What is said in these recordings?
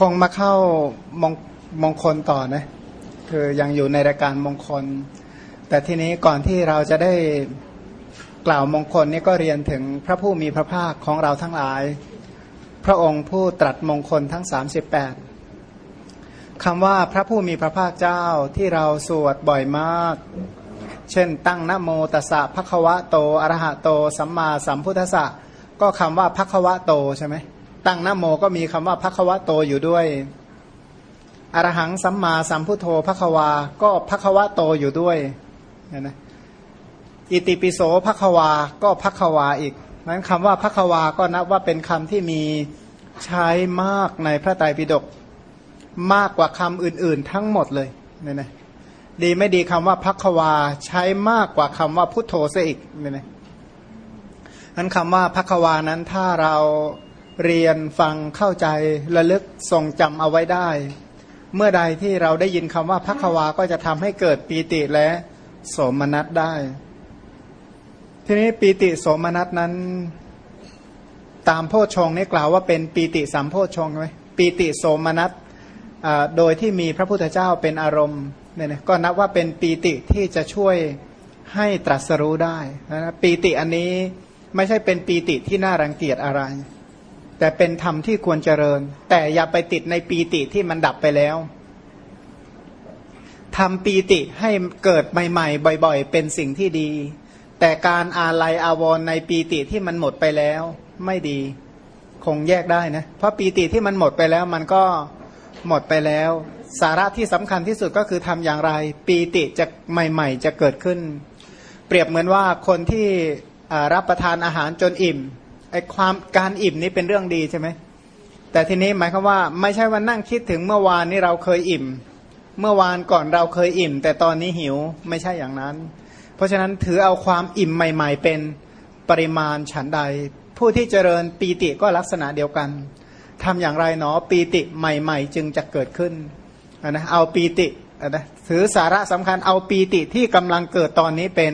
คงมาเข้ามงมงคลต่อนะคือยังอยู่ในรายการมงคล แต่ทีนี้ก่อนที่เราจะได้กล่าวมงคลนี่ก็เรียนถึงพระผู้มีพระภาคของเราทั้งหลาย พระองค์ผู้ตรัสมงคลทั้ง 38คำว่าพระผู้มีพระภาคเจ้าที่เราสวดบ่อยมาก เช่น ตั้งนโมตัสสะภะคะวะโตอรหะโต สัมมาสัมพุทธัสสะก็คำว่าภะคะวะโตใช่ไหม ตั้งนโมก็มีคำว่าภะควะโตอยู่ด้วยอรหังสัมมาสัมพุทโธภะควา ก็ภะควะโตอยู่ด้วยนะอิติปิโสภะควา ก็ภะควาอีกนั้นคำว่าภะควาก็นับว่าเป็นคำที่มีใช้มากในพระไตรปิฎกมากกว่าคำอื่น ๆ ทั้งหมดเลยเนี่ยนะดีไม่ดีคำว่าพักวาใช้มากกว่าคำว่าพุทโธซะอีกเนี่ยนะนั้นคำว่าพักวานั้นถ้าเรา เรียนฟังเข้าใจระลึกทรงจำเอาไว้ได้ เมื่อใดที่เราได้ยินคำว่าพักวาก็จะทำให้เกิดปีติและโสมนัสได้ ทีนี้ปีติโสมนัสนั้น ตามโพชฌงนี่กล่าวว่าเป็นปีติสามโพชฌงใช่ไหมปีติโสมนัสโดยที่มีพระพุทธเจ้าเป็นอารมณ์เนี่ยนะก็นับว่าเป็นปีติที่จะช่วยให้ตรัสรู้ได้นะปีติอันนี้ไม่ใช่เป็นปีติที่น่ารังเกียจอะไร แต่เป็นธรรมที่ควรเจริญ แต่อย่าไปติดในปีติที่มันดับไปแล้วทำปีติให้เกิดใหม่ๆ บ่อยๆ เป็นสิ่งที่ดี แต่การอาลัยอาวรในปีติที่มันหมดไปแล้ว ไม่ดี คงแยกได้นะ เพราะปีติที่มันหมดไปแล้ว มันก็หมดไปแล้ว สาระที่สำคัญที่สุดก็คือทำอย่างไร ปีติจะใหม่ ๆ จะเกิดขึ้น เปรียบเหมือนว่าคนที่รับประทานอาหารจนอิ่ม ไอ้ความการอิ่มนี้เป็นเรื่องดีใช่ไหมแต่ทีนี้หมายความว่าไม่ใช่ว่านั่งคิดถึงเมื่อวานนี้เราเคยอิ่ม เมื่อวานก่อนเราเคยอิ่ม แต่ตอนนี้หิวไม่ใช่อย่างนั้น เพราะฉะนั้นถือเอาความอิ่มใหม่ ๆ เป็นปริมาณฉันใด ผู้ที่เจริญปีติก็ลักษณะเดียวกันทำอย่างไรเนาะปีติใหม่ ๆ จึงจะเกิดขึ้นนะเอาปีตินะถือสาระสำคัญเอาปีติที่กำลังเกิดตอนนี้เป็น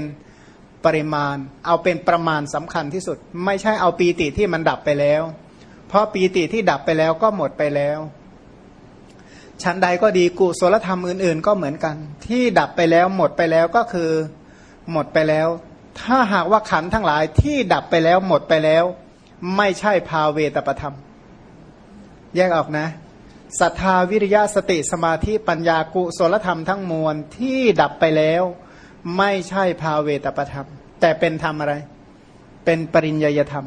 ปริมาณ เอาเป็นประมาณสำคัญที่สุด ไม่ใช่เอาปีติที่มันดับไปแล้ว เพราะปีติที่ดับไปแล้วก็หมดไปแล้วชั้นใดก็ดีกุศลธรรมอื่น ๆ ก็เหมือนกัน ที่ดับไปแล้วหมดไปแล้วก็คือหมดไปแล้ว ถ้าหากว่าขันทั้งหลายที่ดับไปแล้วหมดไปแล้ว ไม่ใช่ภาเวตประธรรม แยกออกนะศรัทธาวิริยะสติสมาธิปัญญากุศลธรรมทั้งมวลที่ดับไปแล้ว ไม่ใช่ภาเวตประธรรม แต่เป็นธรรมอะไร เป็นปริญญยธรรม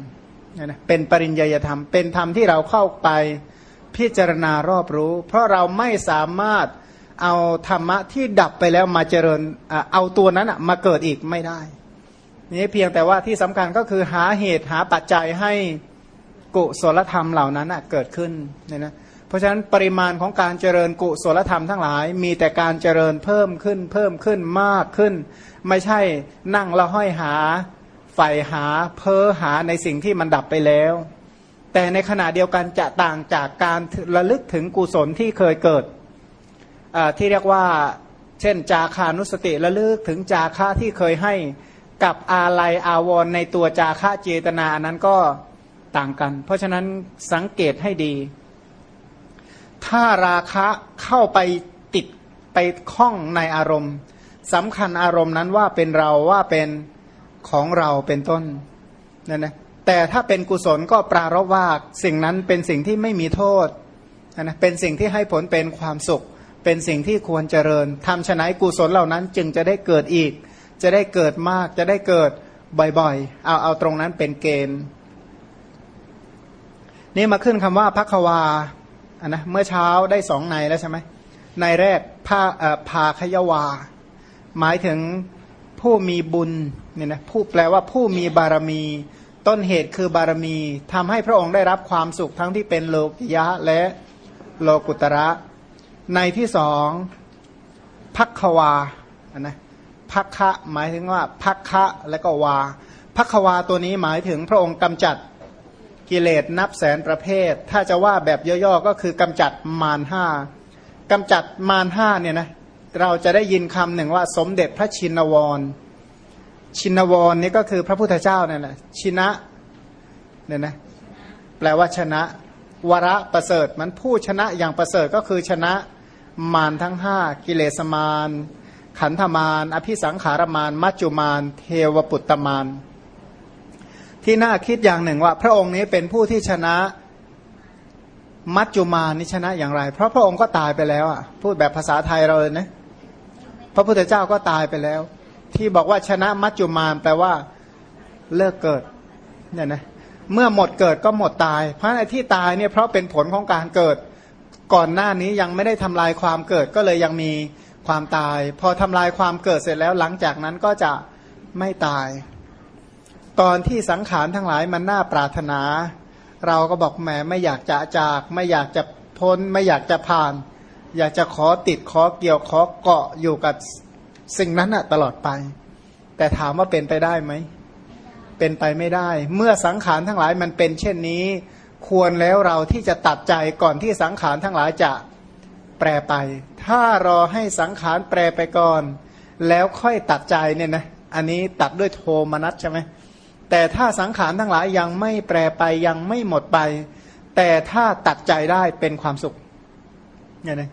นะเป็นปริญญยธรรม เป็นธรรมที่เราเข้าไปพิจารณารอบรู้ เพราะเราไม่สามารถเอาธรรมะที่ดับไปแล้วมาเจริญเอาตัวนั้นมาเกิดอีกไม่ได้นี่เพียงแต่ว่าที่สำคัญก็คือหาเหตุหาปัจจัยให้กุศลธรรมเหล่านั้นเกิดขึ้นเนี่ยนะ เพราะฉะนั้นปริมาณของการเจริญกุศลธรรมทั้งหลาย มีแต่การเจริญเพิ่มขึ้น เพิ่มขึ้นมากขึ้น ไม่ใช่นั่งละห้อยหาใฝ่หาเพ้อหาในสิ่งที่มันดับไปแล้ว แต่ในขณะเดียวกันจะต่างจากการระลึกถึงกุศลที่เคยเกิดที่เรียกว่า เช่น จาคานุสติระลึกถึงจาค่าที่เคยให้กับอาลัยอาวรในตัวจาค่าเจตนานั้นก็ต่างกัน เพราะฉะนั้นสังเกตให้ดี ถ้าราคะเข้าไปติดไปคล้องในอารมณ์สำคัญอารมณ์นั้นว่าเป็นเราว่าเป็นของเราเป็นต้นนั่นนะแต่ถ้าเป็นกุศลก็ปรารบว่าสิ่งนั้นเป็นสิ่งที่ไม่มีโทษนะเป็นสิ่งที่ให้ผลเป็นความสุข เป็นสิ่งที่ควรเจริญทำฉนัยกุศลเหล่านั้นจึงจะได้เกิดอีก จะได้เกิดมากจะได้เกิดบ่อยๆ เอาเอาตรงนั้นเป็นเกณฑ์ นี่มาขึ้นคำว่าพักวา อะนะเมื่อเช้าได้สองในแล้วใช่ไหมในแรกภาพาขยวา หมายถึงผู้มีบุญเนี่ยนะผู้แปลว่าผู้มีบารมี ต้นเหตุคือบารมีทำให้พระองค์ได้รับความสุขทั้งที่เป็นโลกิยะและโลกุตระ ในที่สองพักวาอะนะพักคะหมายถึงว่าพักคะและก็วาพักวาตัวนี้หมายถึงพระองค์กำจัด กิเลสนับแสนประเภท ถ้าจะว่าแบบย่อๆก็คือกำจัดมารห้ากำจัดมารห้าเนี่ยนะเราจะได้ยินคำหนึ่งว่าสมเด็จพระชินวร ชินวรนี่ก็คือพระพุทธเจ้านั่นแหละชินะเนี่ยนะแปลว่าชนะ วระประเสริฐมันผู้ชนะอย่างประเสริฐก็คือชนะมารทั้งห้ากิเลสมารขันธมารอภิสังขารมารมัจจุมารเทวปุตตมาร ที่น่าคิดอย่างหนึ่งว่า พระองค์นี้เป็นผู้ที่ชนะมัจจุมานี่ชนะอย่างไร เพราะพระองค์ก็ตายไปแล้วอะพูดแบบภาษาไทยเราเลยนะพระพุทธเจ้าก็ตายไปแล้ว ที่บอกว่าชนะมัจจุมาแปลว่าเลิกเกิดเนี่ยนะเมื่อหมดเกิดก็หมดตาย เพราะไอ้ที่ตายเนี่ยเพราะเป็นผลของการเกิด ก่อนหน้านี้ยังไม่ได้ทำลายความเกิดก็เลยยังมีความตาย พอทำลายความเกิดเสร็จแล้วหลังจากนั้นก็จะไม่ตาย ตอนที่สังขารทั้งหลายมันน่าปรารถนา เราก็บอกแหมไม่อยากจะจาก ไม่อยากจะพ้น ไม่อยากจะผ่าน อยากจะขอติดขอเกี่ยวขอเกาะอยู่กับสิ่งนั้นอะตลอดไป แต่ถามว่าเป็นไปได้ไหม เป็นไปไม่ได้ เมื่อสังขารทั้งหลายมันเป็นเช่นนี้ ควรแล้วเราที่จะตัดใจก่อนที่สังขารทั้งหลายจะแปรไป ถ้ารอให้สังขารแปรไปก่อน แล้วค่อยตัดใจเนี่ยนะ อันนี้ตัดด้วยโทมนัสใช่ไหม แต่ถ้าสังขารทั้งหลายยังไม่แปรไปยังไม่หมดไป แต่ถ้าตัดใจได้เป็นความสุขเนี่ยนะ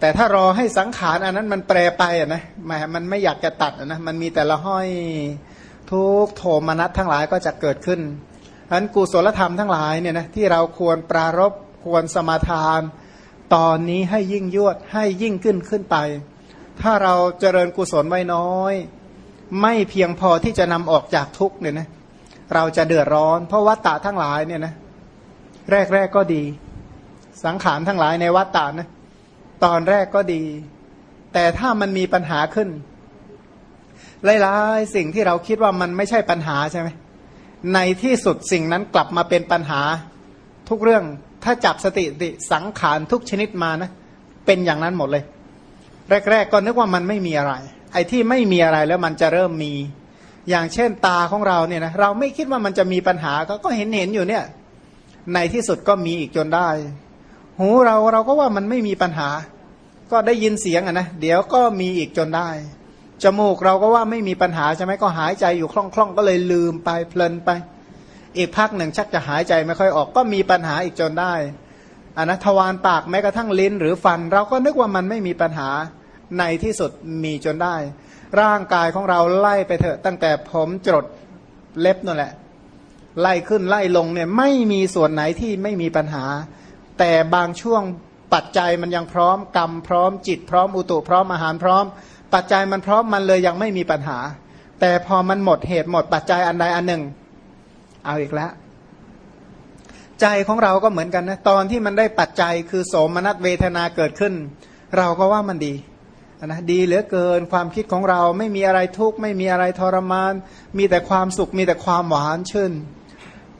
แต่ถ้ารอให้สังขารอันนั้นมันแปรไปอะนะมมันไม่อยากจะตัดนะมันมีแต่ละห้อยทุกโทมนัสทั้งหลายก็จะเกิดขึ้นอันกุศลธรรมทั้งหลายเนี่ยนะที่เราควรปรารบควรสมาทาน ตอนนี้ให้ยิ่งยวดให้ยิ่งขึ้นขึ้นไป ถ้าเราเจริญกุศลไว้น้อย ไม่เพียงพอที่จะนำออกจากทุกเนี่ยนะเราจะเดือดร้อน เพราะวัตตะทั้งหลายเนี่ยนะแรกแรกก็ดี สังขารทั้งหลายในวัตตะนะตอนแรกก็ดี แต่ถ้ามันมีปัญหาขึ้นหลายๆสิ่งที่เราคิดว่ามันไม่ใช่ปัญหาใช่ไหมในที่สุดสิ่งนั้นกลับมาเป็นปัญหาทุกเรื่องถ้าจับสติติสังขารทุกชนิดมานะเป็นอย่างนั้นหมดเลย แรก ๆ ก็นึกว่ามันไม่มีอะไร ไอ้ที่ไม่มีอะไรแล้วมันจะเริ่มมี อย่างเช่นตาของเราเนี่ยนะเราไม่คิดว่ามันจะมีปัญหาก็ก็เห็นเห็นอยู่เนี่ย ในที่สุดก็มีอีกจนได้ หูเราเราก็ว่ามันไม่มีปัญหา ก็ได้ยินเสียงอะนะเดี๋ยวก็มีอีกจนได้จมูกเราก็ว่าไม่มีปัญหาใช่ไหมก็หายใจอยู่คล่องๆก็เลยลืมไปเพลินไป อีกพักหนึ่งชักจะหายใจไม่ค่อยออกก็มีปัญหาอีกจนได้อันนะทวารปากแม้กระทั่งลิ้นหรือฟัน เราก็นึกว่ามันไม่มีปัญหา ในที่สุดมีจนได้ ร่างกายของเราไล่ไปเถอะ ตั้งแต่ผมจดเล็บนั่นแหละ ไล่ขึ้นไล่ลงเนี่ยไม่มีส่วนไหนที่ไม่มีปัญหา แต่บางช่วงปัจจัยมันยังพร้อมกรรมพร้อมจิตพร้อมอุตุพร้อมอาหารพร้อม ปัจจัยมันพร้อมมันเลยยังไม่มีปัญหา แต่พอมันหมดเหตุหมดปัจจัยอันใดอันหนึ่ง เอาอีกแล้วใจของเราก็เหมือนกันนะตอนที่มันได้ปัจจัยคือโสมนัสเวทนาเกิดขึ้น เราก็ว่ามันดี นะดีเหลือเกินความคิดของเราไม่มีอะไรทุกข์ไม่มีอะไรทรมาน มีแต่ความสุขมีแต่ความหวานชื่น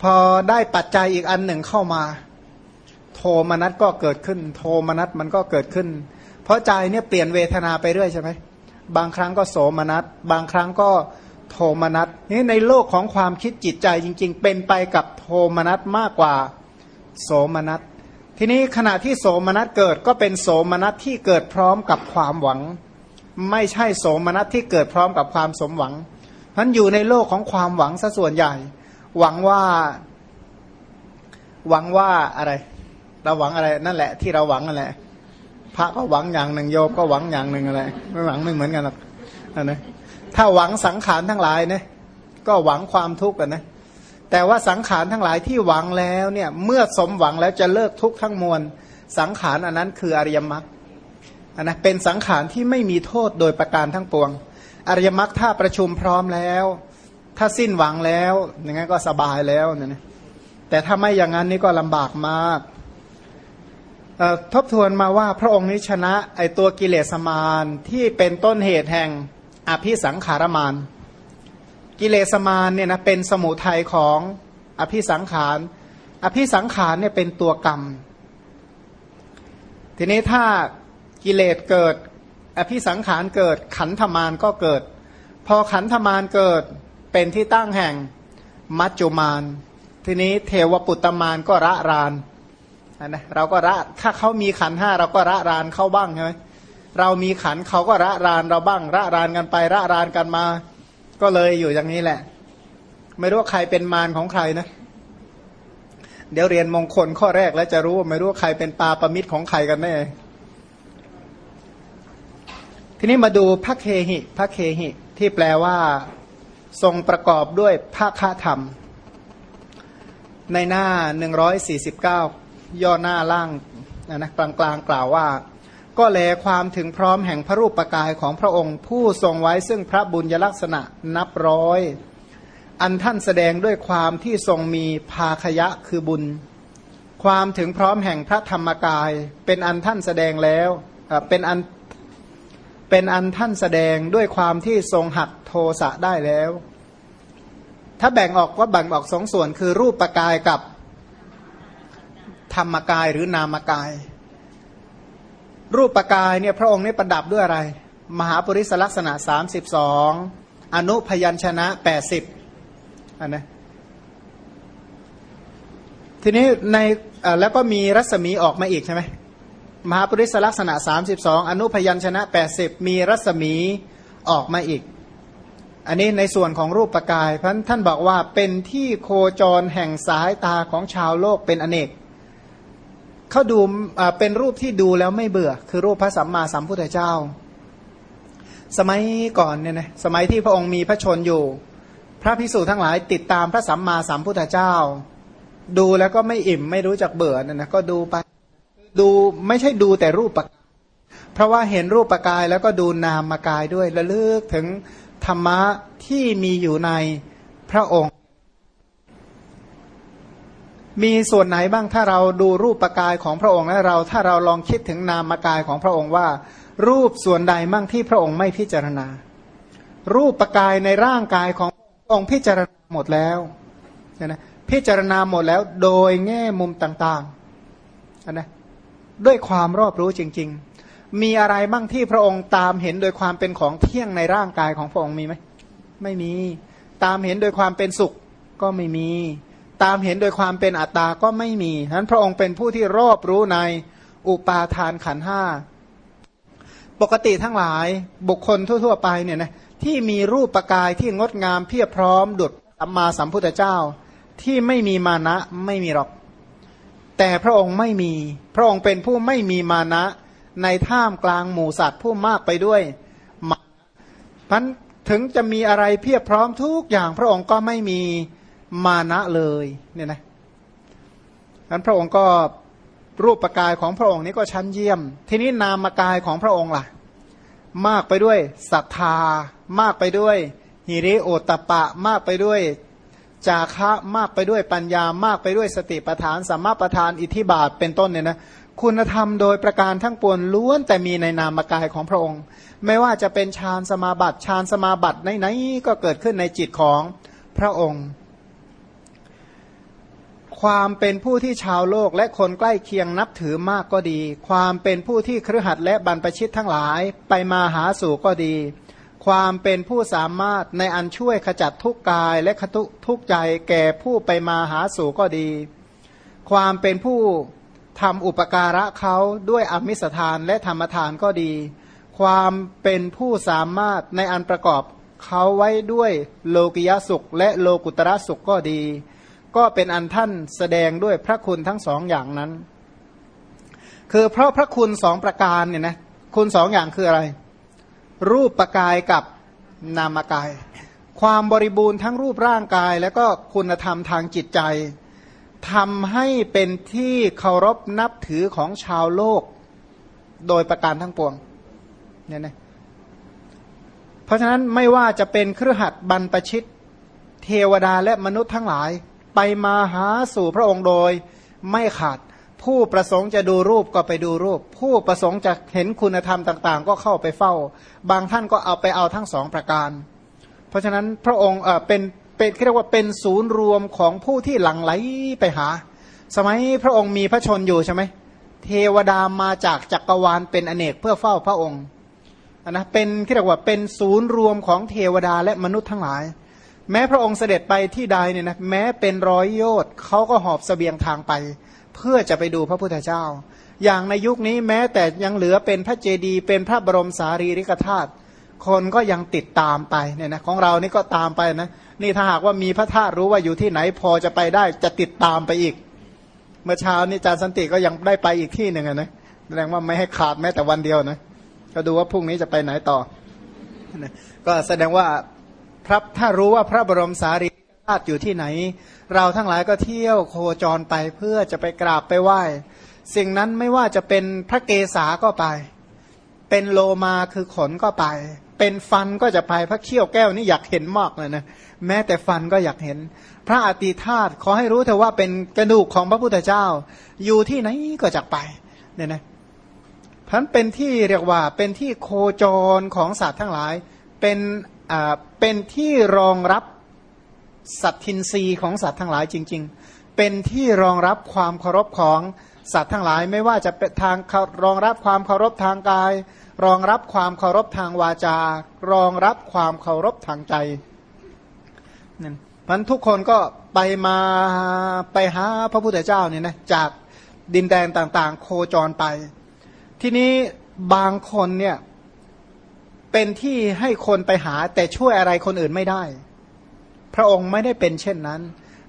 พอได้ปัจจัยอีกอันหนึ่งเข้ามา โทมนัสก็เกิดขึ้น โทมนัสมันก็เกิดขึ้น เพราะใจเนี่ยเปลี่ยนเวทนาไปเรื่อยใช่ไหมบางครั้งก็โสมนัสบางครั้งก็โทมนัสนี่ในโลกของความคิดจิตใจจริง ๆ เป็นไปกับโทมนัสมากกว่า โสมนัส ทีนี้ขณะที่โสมนัสเกิดก็เป็นโสมนัสที่เกิดพร้อมกับความหวัง ไม่ใช่โสมนัสที่เกิดพร้อมกับความสมหวังนั้นอยู่ในโลกของความหวังซะส่วนใหญ่ หวังว่า หวังว่าอะไร เราหวังอะไรนั่นแหละ ที่เราหวังนั่นแหละพระก็หวังอย่างหนึ่งโยมก็หวังอย่างหนึ่งอะไรไม่หวังไม่เหมือนกันหรอกนะถ้าหวังสังขารทั้งหลายเนี่ยก็หวังความทุกข์กันนะ แต่ว่าสังขารทั้งหลายที่หวังแล้วเนี่ยเมื่อสมหวังแล้วจะเลิกทุกข์ทั้งมวล สังขารอันนั้นคืออริยมรรคอันนะเป็นสังขารที่ไม่มีโทษโดยประการทั้งปวง อริยมรรคถ้าประชุมพร้อมแล้ว ถ้าสิ้นหวังแล้วอย่างนั้นก็สบายแล้วเนี่ยแต่ถ้าไม่อย่างนั้นนี่ก็ลำบากมากทบทวนมาว่าพระองค์นี้ชนะไอตัวกิเลสมารที่เป็นต้นเหตุแห่งอภิสังขารมาร กิเลสมารเนี่ยนะเป็นสมุทัยของอภิสังขาร อภิสังขารเนี่ยเป็นตัวกรรม ทีนี้ถ้ากิเลสเกิด อภิสังขารเกิดขันธมารก็เกิด พอขันธมารเกิดเป็นที่ตั้งแห่งมัจจุมาร ทีนี้เทวปุตตมารก็ระรานนะเราก็ระถ้าเขามีขันห้าเราก็ระรานเข้าบ้างใช่ไหมเรามีขันเขาก็ระรานเราบ้าง ระรานกันไประรานกันมา ก็เลยอยู่อย่างนี้แหละ ไม่รู้ว่าใครเป็นมารของใครนะ เดี๋ยวเรียนมงคลข้อแรกแล้วจะรู้ว่าไม่รู้ใครเป็นปาประมิตรของใครกันแน่ทีนี้มาดูพระเคหิพระเคหิ ที่แปลว่า ทรงประกอบด้วยภาคธรรม ในหน้า 149 ย่อหน้าล่างนะกลางกลางกล่าวว่า ก็แลความถึงพร้อมแห่งพระรูปปกายของพระองค์ ผู้ทรงไว้ซึ่งพระบุญยลักษณะนับร้อย อันท่านแสดงด้วยความที่ทรงมีภาคยะคือบุญ ความถึงพร้อมแห่งพระธรรมกาย เป็นอันท่านแสดงแล้วเป็นอันเป็นอันท่านแสดงด้วยความที่ทรงหักโทสะได้แล้ว ถ้าแบ่งออกก็แบ่งออกสองส่วนคือรูปปกายกับธรรมกายหรือนามกาย รูปปกายเนี่ยพระองค์นี่ประดับด้วยอะไร มหาปริศลักษณะ 32 อนุพยัญชนะ 80อันนะทีนี้ในแล้วก็มีรัศมีออกมาอีกใช่ไหมมหาปริศลักษณะ 32 อนุพยัญชนะ 80 มีรัศมีออกมาอีก อันนี้ในส่วนของรูปปกายพราะท่านบอกว่าเป็นที่โคจรแห่งสายตาของชาวโลกเป็นอเนก เขาดูเป็นรูปที่ดูแล้วไม่เบื่อ คือรูปพระสัมมาสัมพุทธเจ้า สมัยก่อนเนี่ยนะสมัยที่พระองค์มีพระชนอยู่ พระพิสูจน์ทั้งหลายติดตามพระสัมมาสัมพุทธเจ้า ดูแล้วก็ไม่อิ่มไม่รู้จักเบื่อนะนะก็ดูไปดูไม่ใช่ดูแต่รูปปกเพราะว่าเห็นรูปปกายแล้วก็ดูนามกายด้วยระลึกถึงธรรมะที่มีอยู่ในพระองค์ มีส่วนไหนบ้างถ้าเราดูรูปปกายของพระองค์และเรา ถ้าเราลองคิดถึงนามกายของพระองค์ว่า รูปส่วนใดมั่งที่พระองค์ไม่พิจารณา รูปปกายในร่างกายขององค์พิจารณาหมดแล้วนะพิจารณาหมดแล้วโดยแง่มุมต่างๆนะด้วยความรอบรู้จริง ๆ มีอะไรบ้างที่พระองค์ตามเห็นโดยความเป็นของเที่ยงในร่างกายของพระองค์มีไหมไม่มีตามเห็นโดยความเป็นสุขก็ไม่มี ตามเห็นโดยความเป็นอัตตาก็ไม่มีฉะนั้นพระองค์เป็นผู้ที่รอบรู้ในอุปาทานขันห้าปกติทั้งหลายบุคคลทั่ว ๆ ไปเนี่ยนะที่มีรูปประกายที่งดงามเพียบพร้อมดุจสัมมาสัมพุทธเจ้า ที่ไม่มีมานะไม่มีหรอก แต่พระองค์ไม่มี พระองค์เป็นผู้ไม่มีมานะในท่ามกลางหมู่สัตว์ผู้มากไปด้วยมาพันถึงจะมีอะไรเพียบพร้อมทุกอย่างพระองค์ก็ไม่มี มานะเลยเนี่ยนะนั้นพระองค์ก็รูปประกายของพระองค์นี้ก็ชั้นเยี่ยม ทีนี้นามกายของพระองค์ล่ะ มากไปด้วยศรัทธา มากไปด้วยฮิริโอตปะ มากไปด้วยจาคะมากไปด้วยปัญญามากไปด้วยสติปทานสัมมาปทานอิทิบาทเป็นต้นเนี่ยนะคุณธรรมโดยประการทั้งปวงล้วนแต่มีในนามกายของพระองค์ ไม่ว่าจะเป็นฌานสมาบัติฌานสมาบัติไหนๆก็เกิดขึ้นในจิตของพระองค์ ความเป็นผู้ที่ชาวโลกและคนใกล้เคียงนับถือมากก็ดี ความเป็นผู้ที่ครือขัดและบรรพชิตทั้งหลายไปมาหาสู่ก็ดี ความเป็นผู้สามารถในอันช่วยขจัดทุกกายและขตุทุกใจแก่ผู้ไปมาหาสู่ก็ดี ความเป็นผู้ทำอุปการะเขาด้วยอมิสทานและธรรมทานก็ดี ความเป็นผู้สามารถในอันประกอบเขาไว้ด้วยโลกิยสุขและโลกุตระสุขก็ดี ก็เป็นอันท่านแสดงด้วยพระคุณทั้งสองอย่างนั้น คือเพราะพระคุณสองประการเนี่ยนะคุณสองอย่างคืออะไร รูปปกายกับนามกาย ความบริบูรณ์ทั้งรูปร่างกาย แล้วก็คุณธรรมทางจิตใจทำให้เป็นที่เคารพนับถือของชาวโลก โดยประการทั้งปวงเนี่ยนะเพราะฉะนั้นไม่ว่าจะเป็นเครือขัดบรรปชิต เทวดาและมนุษย์ทั้งหลาย ไปมาหาสู่พระองค์โดยไม่ขาด ผู้ประสงค์จะดูรูปก็ไปดูรูป ผู้ประสงค์จะเห็นคุณธรรมต่าง ๆ ก็เข้าไปเฝ้า บางท่านก็เอาไปเอาทั้งสองประการ เพราะฉะนั้นพระองค์เเป็นเป็นเรียกว่าเป็นศูนย์รวมของผู้ที่หลั่งไหลไปหา สมัยพระองค์มีพระชนอยู่ใช่ไหมเทวดามาจากจักรวาลเป็นอเนกเพื่อเฝ้าพระองค์นะเป็นเรียกว่าเป็นศูนย์รวมของเทวดาและมนุษย์ทั้งหลาย แม้พระองค์เสด็จไปที่ใดเนี่ยนะแม้เป็นร้อยโยชน์เขาก็หอบสเสบียงทางไป เพื่อจะไปดูพระพุทธเจ้า อย่างในยุคนี้แม้แต่ยังเหลือเป็นพระเจดีย์เป็นพระบรมสารีริกธาตุคนก็ยังติดตามไปเนี่ยนะของเรานี่ก็ตามไปนะนี่ถ้าหากว่ามีพระธาตุรู้ว่าอยู่ที่ไหนพอจะไปได้จะติดตามไปอีก เมื่อเช้านี้อาจารย์สันติก็ยังได้ไปอีกที่หนึ่งนะแสดงว่าไม่ให้ขาดแม้แต่วันเดียวนะก็ดูว่าพรุ่งนี้จะไปไหนต่อก็แสดงว่า พระถ้ารู้ว่าพระบรมสารีธาตุอยู่ที่ไหน เราทั้งหลายก็เที่ยวโคจรไปเพื่อจะไปกราบไปไหว้ สิ่งนั้นไม่ว่าจะเป็นพระเกศาก็ไป เป็นโลมาคือขนก็ไป เป็นฟันก็จะไปพระเขี้ยวแก้วนี่อยากเห็นมากเลยนะแม้แต่ฟันก็อยากเห็น พระอติธาตุขอให้รู้เถอะว่าเป็นกระดูกของพระพุทธเจ้า อยู่ที่ไหนก็จะไปเนี่ยนะพันเป็นที่เรียกว่าเป็นที่โคจรของสัตว์ทั้งหลาย เป็น เป็นที่รองรับสัตทินรีของสัตว์ทั้งหลายจริง ๆ เป็นที่รองรับความเคารพของสัตว์ทั้งหลาย ไม่ว่าจะเป็นทางรองรับความเคารพทางกาย รองรับความเคารพทางวาจา รองรับความเคารพทางใจนั่นพันทุกคนก็ไปมาไปหาพระพุทธเจ้าเนี่ยนะจากดินแดนต่างๆ โคจรไป ที่นี้บางคนเนี่ย เป็นที่ให้คนไปหาแต่ช่วยอะไรคนอื่นไม่ได้ พระองค์ไม่ได้เป็นเช่นนั้น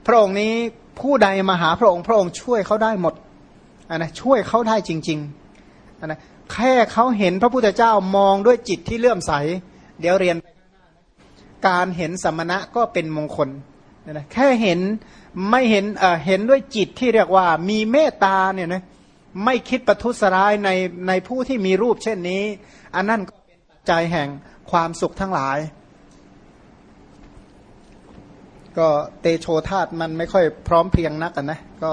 พระองค์นี้ผู้ใดมาหาพระองค์พระองค์ช่วยเขาได้หมดนนะช่วยเขาได้จริงๆนนะแค่เขาเห็นพระพุทธเจ้ามองด้วยจิตที่เลื่อมใส เดี๋ยวเรียน การเห็นสมณะก็เป็นมงคลนะแค่เห็นไม่เห็นเห็นด้วยจิตที่เรียกว่ามีเมตตาเนี่ยนะไม่คิดประทุษร้ายในในผู้ที่มีรูปเช่นนี้ อันนั้นก็ ใจแห่งความสุขทั้งหลาย ก็เตโชธาตมันไม่ค่อยพร้อมเพียงนักกันนะ ก็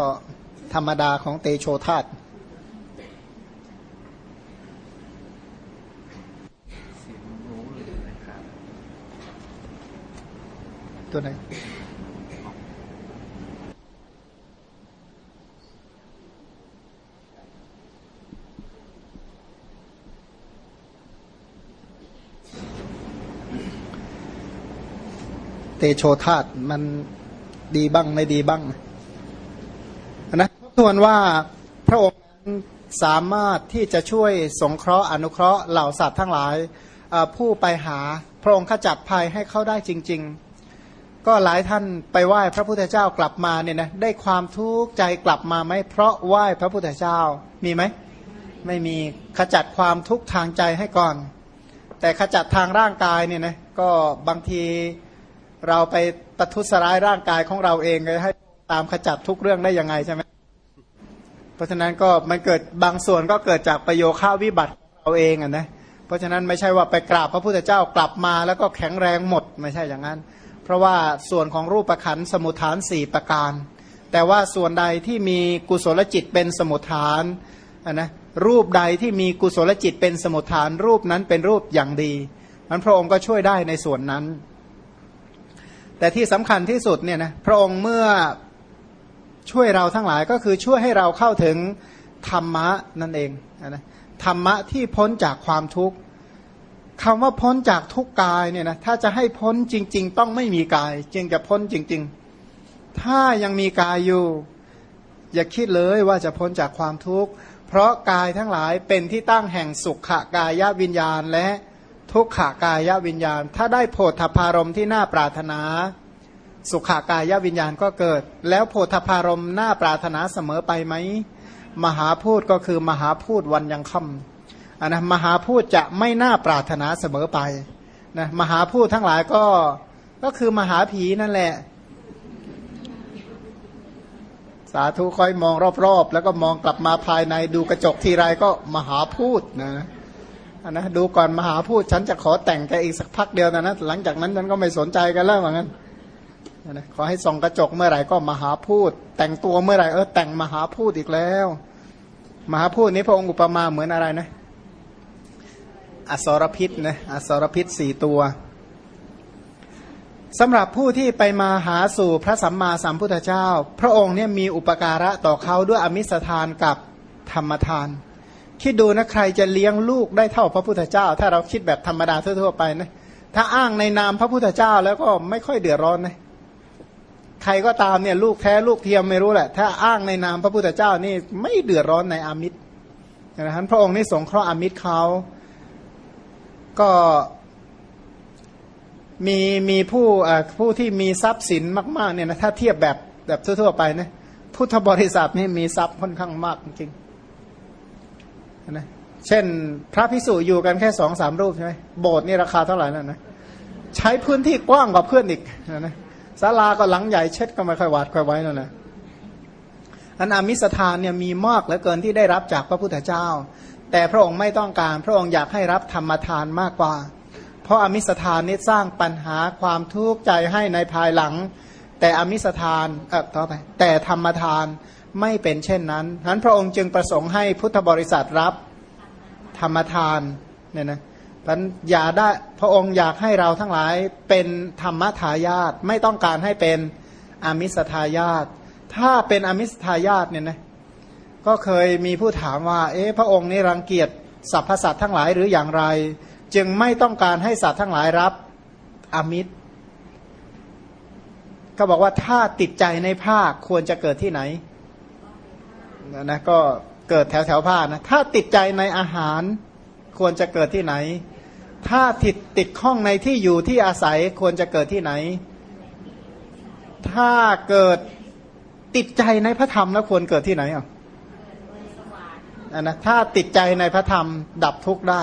ธรรมดาของเตโชธาตตัวไหน เตโชธาตมันดีบ้างไม่ดีบ้างนะทวนว่าพระองค์สามารถที่จะช่วยสงเคราะห์อนุเคราะห์เหล่าสัตว์ทั้งหลายผู้ไปหาพระองค์ขจัดภัยให้เข้าได้จริง ๆ ก็หลายท่านไปไหว้พระพุทธเจ้ากลับมาเนี่ยนะได้ความทุกข์ใจกลับมาไหมเพราะไหว้พระพุทธเจ้ามีไหมไม่มีขจัดความทุกข์ทางใจให้ก่อน แต่ขจัดทางร่างกายเนี่ยนะก็บางที เราไปประทุษร้ายร่างกายของเราเองเลยให้ตามขจัดทุกเรื่องได้ยังไงใช่ไหมเพราะฉะนั้นก็มันเกิดบางส่วนก็เกิดจากประโยค่าวิบัติเราเองอะนะเพราะฉะนั้นไม่ใช่ว่าไปกราบพระพุทธเจ้ากลับมาแล้วก็แข็งแรงหมดไม่ใช่อย่างนั้น เพราะว่าส่วนของรูปประคันสมุทฐานสี่ประการ แต่ว่าส่วนใดที่มีกุศลจิตเป็นสมุทฐานอะนะรูปใดที่มีกุศลจิตเป็นสมุทฐานรูปนั้นเป็นรูปอย่างดีมันพระองค์ก็ช่วยได้ในส่วนนั้น แต่ที่สำคัญที่สุดเนี่ยนะพระองค์เมื่อช่วยเราทั้งหลายก็คือช่วยให้เราเข้าถึงธรรมะนั่นเองนะธรรมะที่พ้นจากความทุกข์คำว่าพ้นจากทุกกายเนี่ยนะถ้าจะให้พ้นจริง ๆ ต้องไม่มีกาย จึงจะพ้นจริง ๆ ถ้ายังมีกายอยู่ อย่าคิดเลยว่าจะพ้นจากความทุกข์เพราะกายทั้งหลายเป็นที่ตั้งแห่งสุขกายวิญญาณและ ทุกขากายวิญญาณ ถ้าได้โพธพารมที่น่าปรารถนา สุขากายวิญญาณก็เกิด แล้วโพธพารมน่าปรารถนาเสมอไปไหม มหาพูดก็คือมหาพูดวันยังค่ำอันนะมหาพูดจะไม่น่าปรารถนาเสมอไปนะมหาพูดทั้งหลายก็ก็คือมหาผีนั่นแหละ สาธุค่อยมองรอบๆ แล้วก็มองกลับมาภายในดูกระจกทีไรก็มหาพูดนะ นะดูก่อนมหาพูดฉันจะขอแต่งแกอีกสักพักเดียวนะนะหลังจากนั้นฉันก็ไม่สนใจกันแล้วเหมือนกันนะขอให้ส่องกระจกเมื่อไหร่ก็มหาพูด แต่งตัวเมื่อไหร่เออแต่งมหาพูดอีกแล้ว มหาพูดนี้พระองค์อุปมาเหมือนอะไรนะอสรพิษนะอสรพิษสี่ตัวสำหรับผู้ที่ไปมาหาสู่พระสัมมาสัมพุทธเจ้า พระองค์เนี่ยมีอุปการะต่อเขาด้วยอมิสทานกับธรรมทาน คิดดูนะใครจะเลี้ยงลูกได้เท่าพระพุทธเจ้า ถ้าเราคิดแบบธรรมดาทั่วๆไปนะถ้าอ้างในนามพระพุทธเจ้าแล้วก็ไม่ค่อยเดือดร้อนนะใครก็ตามเนี่ยลูกแท้ลูกเทียมไม่รู้แหละ ถ้าอ้างในนามพระพุทธเจ้านี่ไม่เดือดร้อนในอามิตรนะครับพระองค์นี่สงเคราะห์อามิตรเขาก็มีมีผู้ผู้ที่มีทรัพย์สินมากๆเนี่ยนะถ้าเทียบแบบแบบทั่วๆไปนะพุทธบริษัทนี่มีทรัพย์ค่อนข้างมากจริง นะเช่น พระพิสุอยู่กันแค่สองสามรูปใช่ไหมโบสถ์นี่ราคาเท่าไหร่แล้วนะใช้พื้นที่กว้างกว่าเพื่อนอีกนะศาลาก็หลังใหญ่เช็ดก็ไม่ค่อยหวาดค่อยไว้นั่นแหละอันอามิสทานเนี่ยมีมากเหลือเกินที่ได้รับจากพระพุทธเจ้า แต่พระองค์ไม่ต้องการ พระองค์อยากให้รับธรรมทานมากกว่า เพราะอามิสทานนี้สร้างปัญหาความทุกข์ใจให้ในภายหลัง แต่อามิสทานเออต่อไปแต่ธรรมทาน ไม่เป็นเช่นนั้นฉะนั้นพระองค์จึงประสงค์ให้พุทธบริษัทรับธรรมทานเนี่ยนะพันอย่าได้พระองค์อยากให้เราทั้งหลายเป็นธรรมทายาทไม่ต้องการให้เป็นอมิสทายาทถ้าเป็นอมิสทายาทเนี่ยนะก็เคยมีผู้ถามว่า เอ๊ะพระองค์นี่รังเกียจสรรพสัตว์ทั้งหลายหรืออย่างไร จึงไม่ต้องการให้สัตว์ทั้งหลายรับอมิตร ก็บอกว่าถ้าติดใจในผ้าควรจะเกิดที่ไหน นะก็เกิดแถวแถวผ้านะถ้าติดใจในอาหารควรจะเกิดที่ไหน ถ้าติดติดข้องในที่อยู่ที่อาศัยควรจะเกิดที่ไหน ถ้าเกิดติดใจในพระธรรมแล้วควรเกิดที่ไหนอะนะถ้าติดใจในพระธรรมดับทุกข์ได้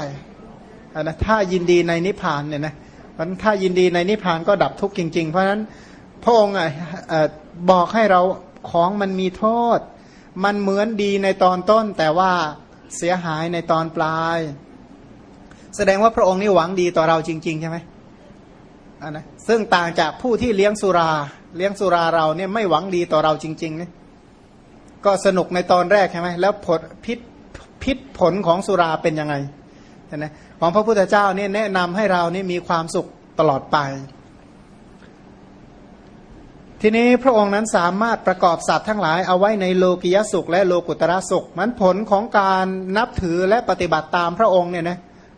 นะถ้ายินดีในนิพพานเนี่ยนะมันถ้ายินดีในนิพพานก็ดับทุกข์จริง ๆ เพราะฉะนั้นพระองค์บอกให้เราของมันมีโทษ มันเหมือนดีในตอนต้น แต่ว่าเสียหายในตอนปลาย แสดงว่าพระองค์นี่หวังดีต่อเราจริง ๆ ใช่ไหมอันนะซึ่งต่างจากผู้ที่เลี้ยงสุรา เลี้ยงสุราเราเนี่ยไม่หวังดีต่อเราจริงๆนะก็สนุกในตอนแรกใช่ไหมแล้วผลพิษพิษผลของสุราเป็นยังไงนะของพระพุทธเจ้าเนี่ยแนะนำให้เรานี่มีความสุขตลอดไป ทีนี้พระองค์นั้นสามารถประกอบสัตว์ทั้งหลายเอาไว้ในโลกิยสุข และโลกุตระสุข มันผลของการนับถือและปฏิบัติตามพระองค์เนี่ยนะ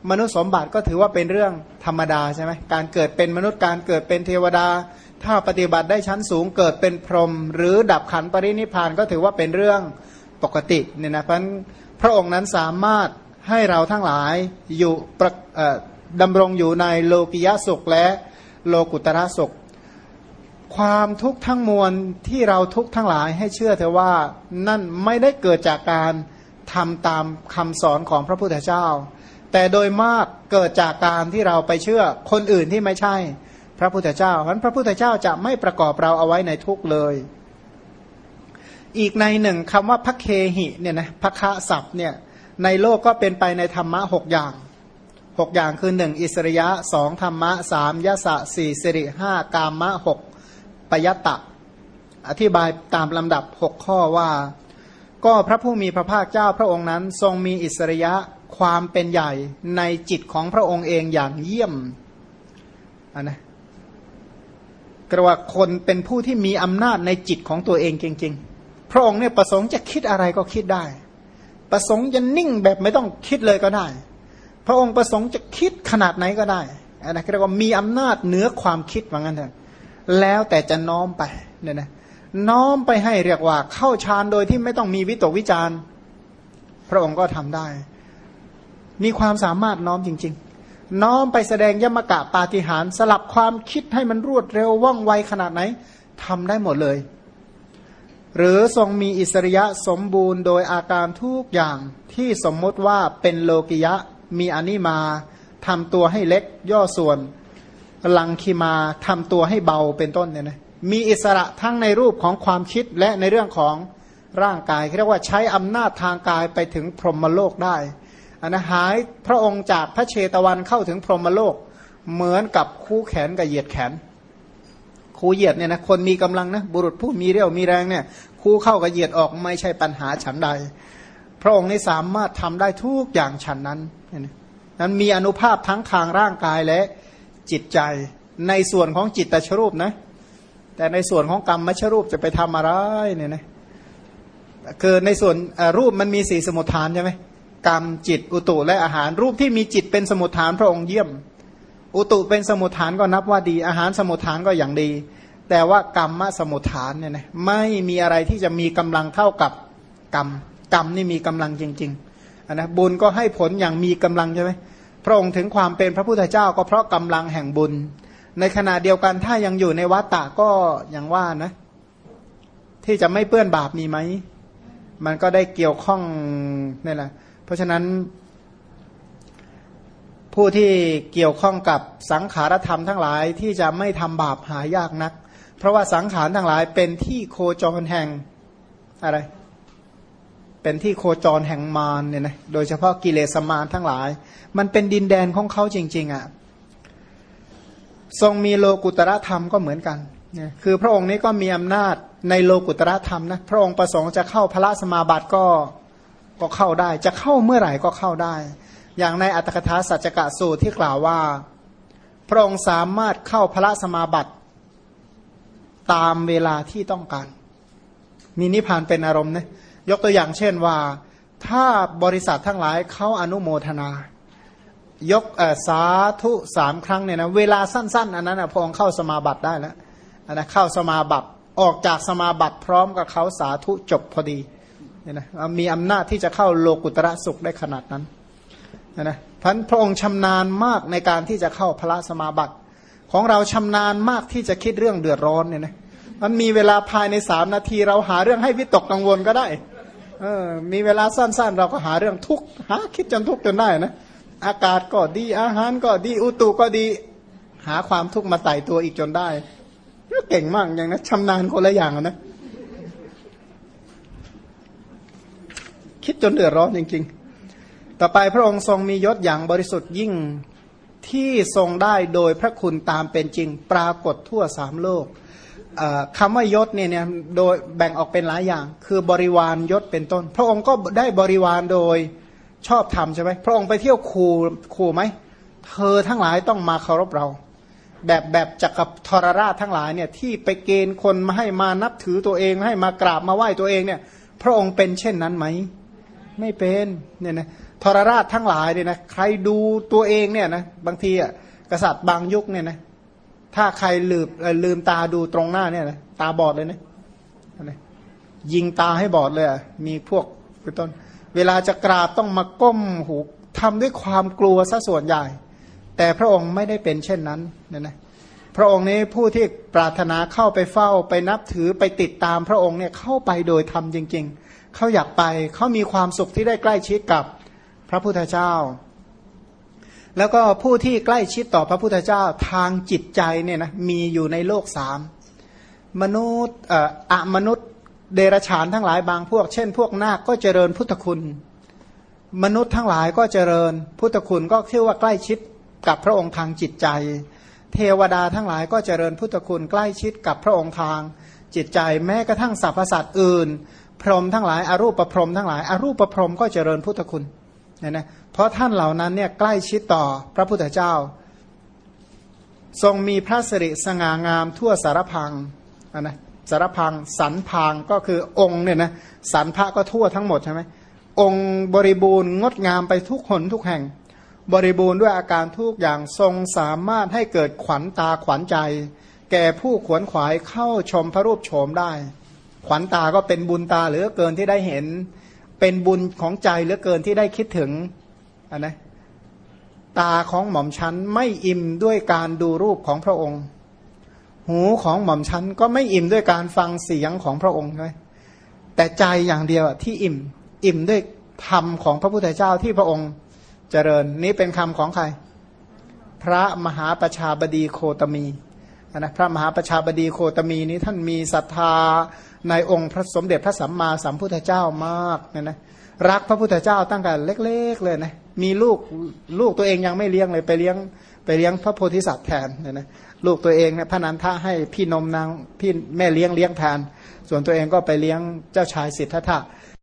มนุษย์สมบัติก็ถือว่าเป็นเรื่องธรรมดาใช่ไหมการเกิดเป็นมนุษย์การเกิดเป็นเทวดา ถ้าปฏิบัติได้ชั้นสูงเกิดเป็นพรหมหรือดับขันปรินิพานก็ถือว่าเป็นเรื่องปกติเนี่ยนะเพราะพระองค์นั้นสามารถให้เราทั้งหลายอยู่ดำรงอยู่ในโลกิยสุขและโลกุตระสุข ความทุกข์ทั้งมวลที่เราทุกข์ทั้งหลายให้เชื่อเถอะว่านั่นไม่ได้เกิดจากการทำตามคำสอนของพระพุทธเจ้า แต่โดยมากเกิดจากการที่เราไปเชื่อคนอื่นที่ไม่ใช่ พระพุทธเจ้าเพราะพระพุทธเจ้าจะไม่ประกอบเราเอาไว้ในทุกเลย อีกในหนึ่งคำว่าพระเคหิเนี่ยนะพระคะศัพท์เนี่ยในโลกก็เป็นไปในธรรมะหกอย่างหกอย่างคือหนึ่งอิสริยะสองธรรมะสามยะสะสี่สิริห้ากามะหก ปยตะ อธิบายตามลำดับหกข้อว่า ก็พระผู้มีพระภาคเจ้าพระองค์นั้น ทรงมีอิสริยะความเป็นใหญ่ในจิตของพระองค์เองอย่างเยี่ยมนนะกระว่าคนเป็นผู้ที่มีอำนาจในจิตของตัวเองจริง ๆ พระองค์เนี่ยประสงค์จะคิดอะไรก็คิดได้ ประสงค์จะนิ่งแบบไม่ต้องคิดเลยก็ได้ พระองค์ประสงค์จะคิดขนาดไหนก็ได้อันนั้นเรียกว่ามีอำนาจเหนือความคิดว่างั้นเถอะ แล้วแต่จะน้อมไปเนี่ยนะน้อมไปให้เรียกว่าเข้าฌานโดยที่ไม่ต้องมีวิตกวิจารพระองค์ก็ทำได้ มีความสามารถน้อมจริง ๆ น้อมไปแสดงยมกะปาฏิหารสลับความคิดให้มันรวดเร็วว่องไวขนาดไหนทำได้หมดเลย หรือทรงมีอิสริยะสมบูรณ์โดยอาการทุกอย่างที่สมมติว่าเป็นโลกิยะมีอนิมาทำตัวให้เล็กย่อส่วน ลังคีมาทำตัวให้เบาเป็นต้นเนี่ยนะมีอิสระทั้งในรูปของความคิดและในเรื่องของร่างกายเรียกว่าใช้อำนาจทางกายไปถึงพรหมโลกได้อันนะหายพระองค์จากพระเชตวันเข้าถึงพรหมโลก เหมือนกับคู่แขนกับเหยียดแขน คู่เหยียดเนี่ยนะคนมีกำลังนะบุรุษผู้มีเรี่ยวมีแรงเนี่ยคู่เข้ากับเหยียดออกไม่ใช่ปัญหาฉันใด พระองค์นี้สามารถทำได้ทุกอย่างฉันนั้นนั้นมีอนุภาพทั้งทางร่างกายและ จิตใจ ในส่วนของจิตตชรูปนะ แต่ในส่วนของกรรมมชรูปจะไปทำอะไรเนี่ยนะคือในส่วนรูปมันมีสี่สมุทฐานใช่ไหมกรรมจิตอุตุและอาหารรูปที่มีจิตเป็นสมุทฐานพระองค์เยี่ยม อุตุเป็นสมุทฐานก็นับว่าดี อาหารสมุทฐานก็อย่างดี แต่ว่ากรรมสมุทฐานเนี่ยนะไม่มีอะไรที่จะมีกำลังเท่ากับกรรมกรรมนี่มีกำลังจริงๆนะบุญก็ให้ผลอย่างมีกำลังใช่ไหม ระองค์ถึงความเป็นพระพุทธเจ้าก็เพราะกำลังแห่งบุญ ในขณะเดียวกันถ้ายังอยู่ในวัฏฏะก็อย่างว่านะ ที่จะไม่เปื้อนบาปมีไหม มันก็ได้เกี่ยวข้องนี่แหละ เพราะฉะนั้น ผู้ที่เกี่ยวข้องกับสังขารธรรมทั้งหลายที่จะไม่ทำบาปหายากนัก เพราะว่าสังขารทั้งหลายเป็นที่โคจรแห่งอะไร เป็นที่โคจรแห่งมารเนี่ยนะโดยเฉพาะกิเลสมารทั้งหลาย มันเป็นดินแดนของเขาจริง ๆอะ่ะทรงมีโลกุตระธรรมก็เหมือนกันนี่ยคือพระองค์นี้ก็มีอำนาจในโลกุตระธรรมนะพระองค์ประสงค์จะเข้าพระสมาบัติก็ก็เข้าได้ จะเข้าเมื่อไหร่ก็เข้าได้ อย่างในอัตถกถาสัจจกะสูตรที่กล่าวว่า พระองค์สามารถเข้าพระสมาบัติตามเวลาที่ต้องการ มีนิพพานเป็นอารมณ์นะ ยกตัวอย่างเช่นว่า ถ้าบริษัททั้งหลายเขาอนุโมทนา ยกสาธุสามครั้งเนี่ยนะเวลาสั้น ๆ อันนั้นนะพระองค์เข้าสมาบัติได้แล้วนะเข้าสมาบัติออกจากสมาบัติพร้อมกับเขาสาธุจบพอดีเนี่ยนะมีอำนาจที่จะเข้าโลกุตระสุขได้ขนาดนั้นนะพันพระองค์ชำนาญมากในการที่จะเข้าพระสมาบัติ ของเราชำนาญมากที่จะคิดเรื่องเดือดร้อนเนี่ยนะมันมีเวลาภายในสามนาทีเราหาเรื่องให้วิตกกังวลก็ได้ เออ มีเวลาสั้น ๆ เราก็หาเรื่องทุกข์หาคิดจนทุกข์จนได้นะอากาศก็ดีอาหารก็ดีอุตุก็ดี หาความทุกข์มาไต่ตัวอีกจนได้เก่งมากอย่างนะชำนาญคนละอย่างนะคิดจนเดือดร้อนจริง ๆ ต่อไปพระองค์ทรงมียศอย่างบริสุทธิ์ยิ่งที่ทรงได้โดยพระคุณตามเป็นจริง ปรากฏทั่วสามโลก คำว่ายศเนี่ยเนี่ยโดยแบ่งออกเป็นหลายอย่าง คือบริวารยศเป็นต้น พระองค์ก็ได้บริวารโดยชอบธรรมใช่ไหมพระองค์ไปเที่ยวคูคูไหมเธอทั้งหลายต้องมาเคารพเรา แบบแบบจักรทรราชทั้งหลายเนี่ยที่ไปเกณฑ์คนมาให้มานับถือตัวเองให้มากราบมาไหว้ตัวเองเนี่ยพระองค์เป็นเช่นนั้นไหม ไม่เป็นเนี่ยนะทรราชทั้งหลายเนี่ยนะใครดูตัวเองเนี่ยนะบางทีอะกษัตริย์บางยุคเนี่ยนะ ถ้าใครลืมลืมตาดูตรงหน้าเนี่ยนะตาบอดเลยนะยิงตาให้บอดเลยอะมีพวกเป็นต้น เวลาจะกราบต้องมาก้มหูทำด้วยความกลัวซะส่วนใหญ่ แต่พระองค์ไม่ได้เป็นเช่นนั้นเนี่ยนะพระองค์นี้ผู้ที่ปรารถนาเข้าไปเฝ้าไปนับถือไปติดตามพระองค์เนี่ยเข้าไปโดยธรรมจริง ๆ เขาอยากไปเขามีความสุขที่ได้ใกล้ชิดกับพระพุทธเจ้า แล้วก็ผู้ที่ใกล้ชิดต่อพระพุทธเจ้าทางจิตใจเนี่ยนะมีอยู่ในโลกสามมนุษย์อะมนุษย์เดรฉานทั้งหลายบางพวก เช่น พวกนาคก็เจริญพุทธคุณ มนุษย์ทั้งหลายก็เจริญ พุทธคุณก็ชื่อว่าใกล้ชิดกับพระองค์ทางจิตใจ เทวดาทั้งหลายก็เจริญพุทธคุณใกล้ชิดกับพระองค์ทางจิตใจ แม้กระทั่งสรรพสัตว์อื่น พรหมทั้งหลายอารูปประพรหมทั้งหลายอารูปประพรหมก็เจริญพุทธคุณเนี่ยนะ เพราะท่านเหล่านั้นเนี่ยใกล้ชิดต่อพระพุทธเจ้า ทรงมีพระสิริสง่างามทั่วสารพังนะสารพังสันพังก็คือองค์เนี่ยนะสันพระก็ทั่วทั้งหมดใช่ไหมองค์บริบูรณ์งดงามไปทุกคนทุกแห่ง บริบูรณ์ด้วยอาการทุกอย่างทรงสามารถให้เกิดขวัญตาขวัญใจ แก่ผู้ขวนขวายเข้าชมพระรูปโฉมได้ ขวัญตาก็เป็นบุญตาเหลือเกินที่ได้เห็น เป็นบุญของใจเหลือเกินที่ได้คิดถึง อันนะตาของหม่อมชั้นไม่อิ่มด้วยการดูรูปของพระองค์ หูของหม่อมชั้นก็ไม่อิ่มด้วยการฟังเสียงของพระองค์ใช่แต่ใจอย่างเดียวที่อิ่ม อิ่มด้วยธรรมของพระพุทธเจ้าที่พระองค์เจริญ นี้เป็นคำของใคร พระมหาประชาบดีโคตมีนะพระมหาประชาบดีโคตมีนี้ท่านมีศรัทธาในองค์พระสมเด็จพระสัมมาสัมพุทธเจ้ามากเนี่ยนะรักพระพุทธเจ้าตั้งแต่เล็ก ๆ เลยนะ มีลูกลูกตัวเองยังไม่เลี้ยงเลยไปเลี้ยง ไปเลี้ยงพระโพธิสัตว์แทนเนี่ยนะลูกตัวเองเนี่ยพระนันทะให้พี่นมนางพี่แม่เลี้ยงเลี้ยงแทนส่วนตัวเองก็ไปเลี้ยงเจ้าชายสิทธัตถะ